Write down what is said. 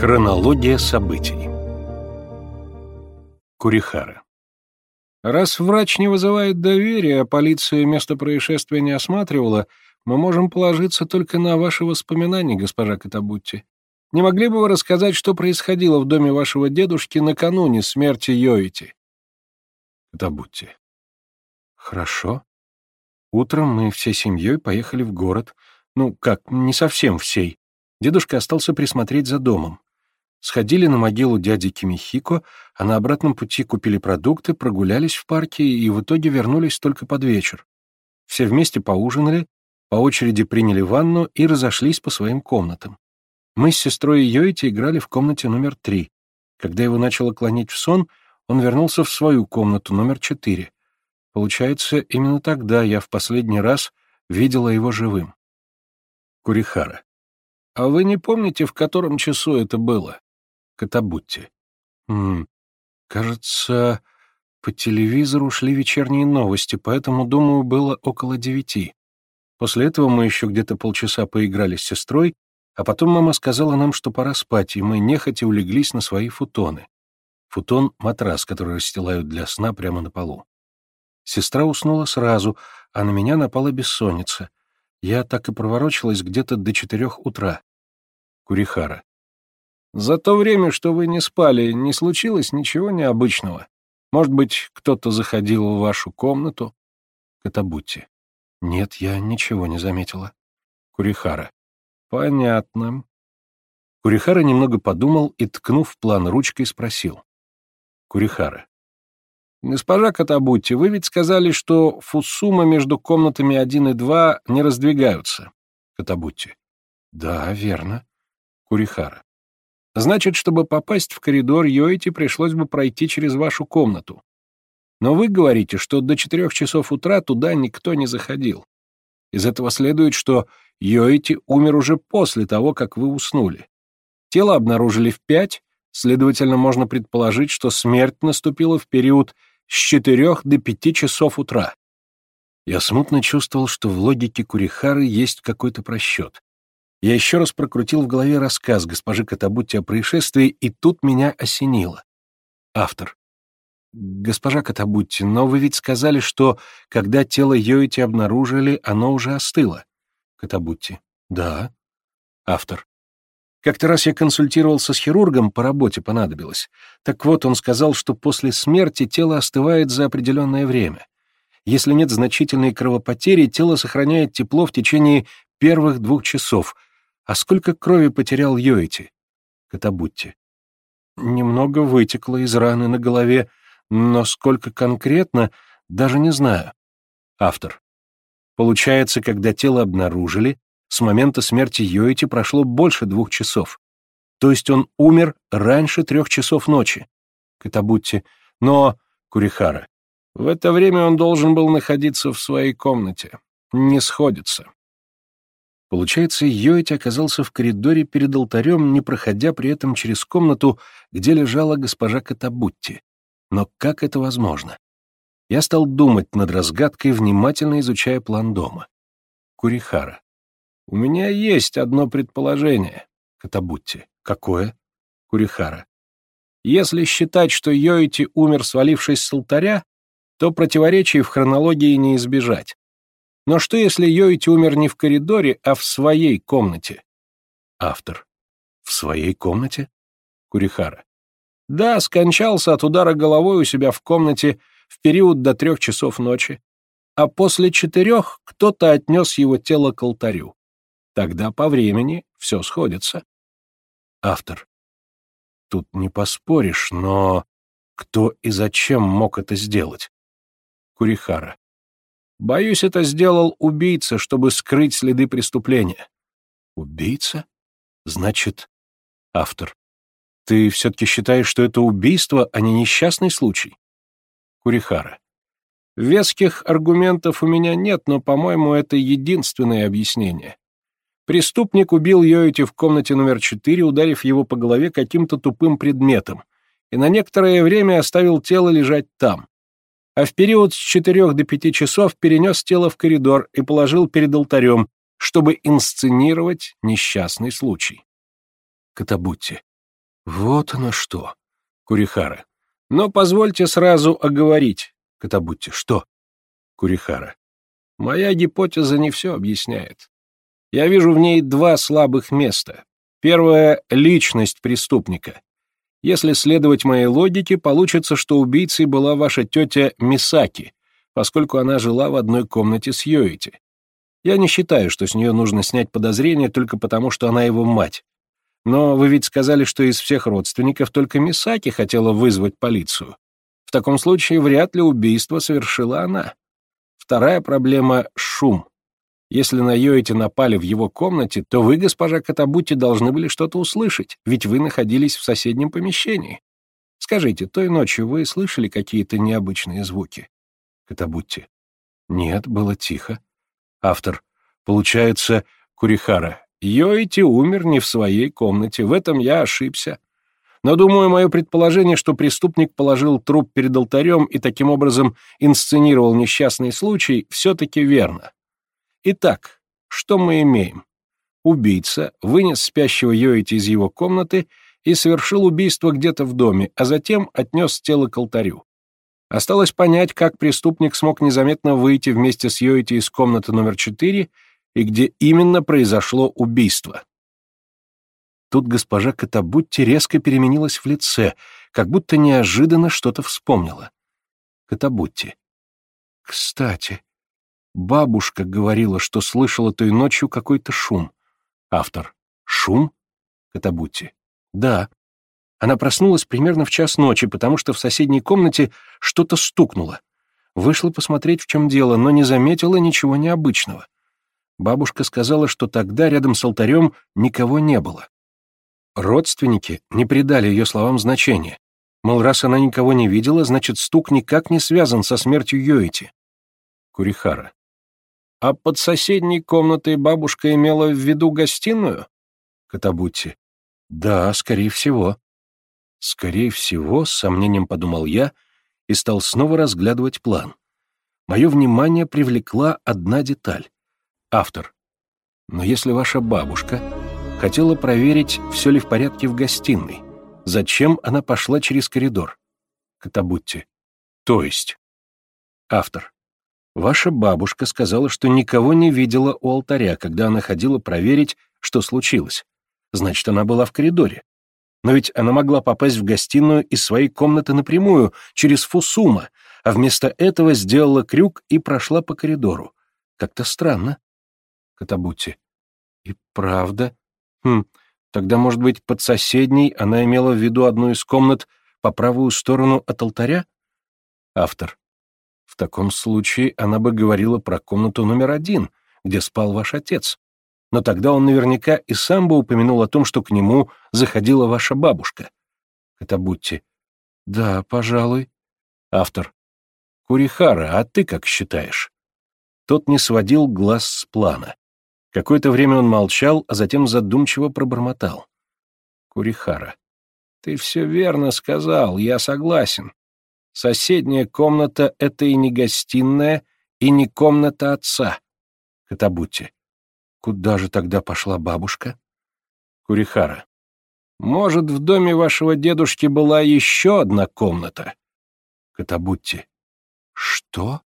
Хронология событий Курихара Раз врач не вызывает доверия, а полиция место происшествия не осматривала, мы можем положиться только на ваши воспоминания, госпожа Катабутти. Не могли бы вы рассказать, что происходило в доме вашего дедушки накануне смерти Йоити? Катабутти. Хорошо. Утром мы всей семьей поехали в город. Ну, как, не совсем всей. Дедушка остался присмотреть за домом. Сходили на могилу дяди Кимихико, а на обратном пути купили продукты, прогулялись в парке и в итоге вернулись только под вечер. Все вместе поужинали, по очереди приняли ванну и разошлись по своим комнатам. Мы с сестрой Йоити играли в комнате номер три. Когда его начало клонить в сон, он вернулся в свою комнату номер четыре. Получается, именно тогда я в последний раз видела его живым. Курихара. А вы не помните, в котором часу это было? Катабутти. М кажется, по телевизору шли вечерние новости, поэтому, думаю, было около девяти. После этого мы еще где-то полчаса поиграли с сестрой, а потом мама сказала нам, что пора спать, и мы нехотя улеглись на свои футоны. Футон — матрас, который расстилают для сна прямо на полу. Сестра уснула сразу, а на меня напала бессонница. Я так и проворочилась где-то до четырех утра. Курихара. За то время, что вы не спали, не случилось ничего необычного. Может быть, кто-то заходил в вашу комнату? Катабутти. Нет, я ничего не заметила. Курихара. Понятно. Курихара немного подумал и, ткнув план ручкой, спросил. Курихара. Госпожа Катабутти, вы ведь сказали, что фусума между комнатами 1 и 2 не раздвигаются. Катабутти. Да, верно. Курихара. Значит, чтобы попасть в коридор Йоити, пришлось бы пройти через вашу комнату. Но вы говорите, что до четырех часов утра туда никто не заходил. Из этого следует, что Йоити умер уже после того, как вы уснули. Тело обнаружили в пять, следовательно, можно предположить, что смерть наступила в период с четырех до пяти часов утра. Я смутно чувствовал, что в логике Курихары есть какой-то просчет. Я еще раз прокрутил в голове рассказ госпожи Катабутти о происшествии, и тут меня осенило. Автор. «Госпожа Катабутти, но вы ведь сказали, что, когда тело Йоити обнаружили, оно уже остыло». Катабутти. «Да». Автор. Как-то раз я консультировался с хирургом, по работе понадобилось. Так вот, он сказал, что после смерти тело остывает за определенное время. Если нет значительной кровопотери, тело сохраняет тепло в течение первых двух часов — а сколько крови потерял Йоити? Катабутти. Немного вытекло из раны на голове, но сколько конкретно, даже не знаю. Автор. Получается, когда тело обнаружили, с момента смерти Йоити прошло больше двух часов. То есть он умер раньше трех часов ночи. Катабутти. Но, Курихара, в это время он должен был находиться в своей комнате. Не сходится. Получается, Йоити оказался в коридоре перед алтарем, не проходя при этом через комнату, где лежала госпожа Катабутти. Но как это возможно? Я стал думать над разгадкой, внимательно изучая план дома. Курихара. «У меня есть одно предположение». Катабутти. «Какое?» Курихара. «Если считать, что Йоити умер, свалившись с алтаря, то противоречий в хронологии не избежать. Но что, если Йоити умер не в коридоре, а в своей комнате? Автор. В своей комнате? Курихара. Да, скончался от удара головой у себя в комнате в период до трех часов ночи. А после четырех кто-то отнес его тело к алтарю. Тогда по времени все сходится. Автор. Тут не поспоришь, но кто и зачем мог это сделать? Курихара. Боюсь, это сделал убийца, чтобы скрыть следы преступления. Убийца? Значит, автор. Ты все-таки считаешь, что это убийство, а не несчастный случай? Курихара. Веских аргументов у меня нет, но, по-моему, это единственное объяснение. Преступник убил Йоити в комнате номер 4, ударив его по голове каким-то тупым предметом, и на некоторое время оставил тело лежать там а в период с четырех до пяти часов перенес тело в коридор и положил перед алтарем, чтобы инсценировать несчастный случай. Катабутти. Вот оно что. Курихара. Но позвольте сразу оговорить. Катабутти. Что? Курихара. Моя гипотеза не все объясняет. Я вижу в ней два слабых места. Первое — личность преступника. Если следовать моей логике, получится, что убийцей была ваша тетя Мисаки, поскольку она жила в одной комнате с Йоити. Я не считаю, что с нее нужно снять подозрение только потому, что она его мать. Но вы ведь сказали, что из всех родственников только Мисаки хотела вызвать полицию. В таком случае вряд ли убийство совершила она. Вторая проблема — шум. Если на Йоэте напали в его комнате, то вы, госпожа Катабути, должны были что-то услышать, ведь вы находились в соседнем помещении. Скажите, той ночью вы слышали какие-то необычные звуки? Катабути. Нет, было тихо. Автор. Получается, Курихара. Йоити умер не в своей комнате, в этом я ошибся. Но, думаю, мое предположение, что преступник положил труп перед алтарем и таким образом инсценировал несчастный случай, все-таки верно. Итак, что мы имеем? Убийца вынес спящего Йоити из его комнаты и совершил убийство где-то в доме, а затем отнес тело к алтарю. Осталось понять, как преступник смог незаметно выйти вместе с Йоити из комнаты номер 4 и где именно произошло убийство. Тут госпожа Катабутти резко переменилась в лице, как будто неожиданно что-то вспомнила. Катабутти. Кстати, Бабушка говорила, что слышала той ночью какой-то шум. Автор. Шум? Катабути. Да. Она проснулась примерно в час ночи, потому что в соседней комнате что-то стукнуло. Вышла посмотреть, в чем дело, но не заметила ничего необычного. Бабушка сказала, что тогда рядом с алтарем никого не было. Родственники не придали ее словам значения. Мол, раз она никого не видела, значит, стук никак не связан со смертью Йоити. Курихара. А под соседней комнатой бабушка имела в виду гостиную? Катабути. Да, скорее всего. Скорее всего, с сомнением подумал я и стал снова разглядывать план. Мое внимание привлекла одна деталь. Автор. Но если ваша бабушка хотела проверить, все ли в порядке в гостиной, зачем она пошла через коридор? Катабутти. То есть? Автор. Ваша бабушка сказала, что никого не видела у алтаря, когда она ходила проверить, что случилось. Значит, она была в коридоре. Но ведь она могла попасть в гостиную из своей комнаты напрямую, через Фусума, а вместо этого сделала крюк и прошла по коридору. Как-то странно. Катабути. И правда? Хм, тогда, может быть, под соседней она имела в виду одну из комнат по правую сторону от алтаря? Автор. В таком случае она бы говорила про комнату номер один, где спал ваш отец. Но тогда он наверняка и сам бы упомянул о том, что к нему заходила ваша бабушка. Катабутти. Да, пожалуй. Автор. Курихара, а ты как считаешь? Тот не сводил глаз с плана. Какое-то время он молчал, а затем задумчиво пробормотал. Курихара. Ты все верно сказал, я согласен. Соседняя комната — это и не гостиная, и не комната отца. Катабути. Куда же тогда пошла бабушка? Курихара. Может, в доме вашего дедушки была еще одна комната? Катабутти. Что?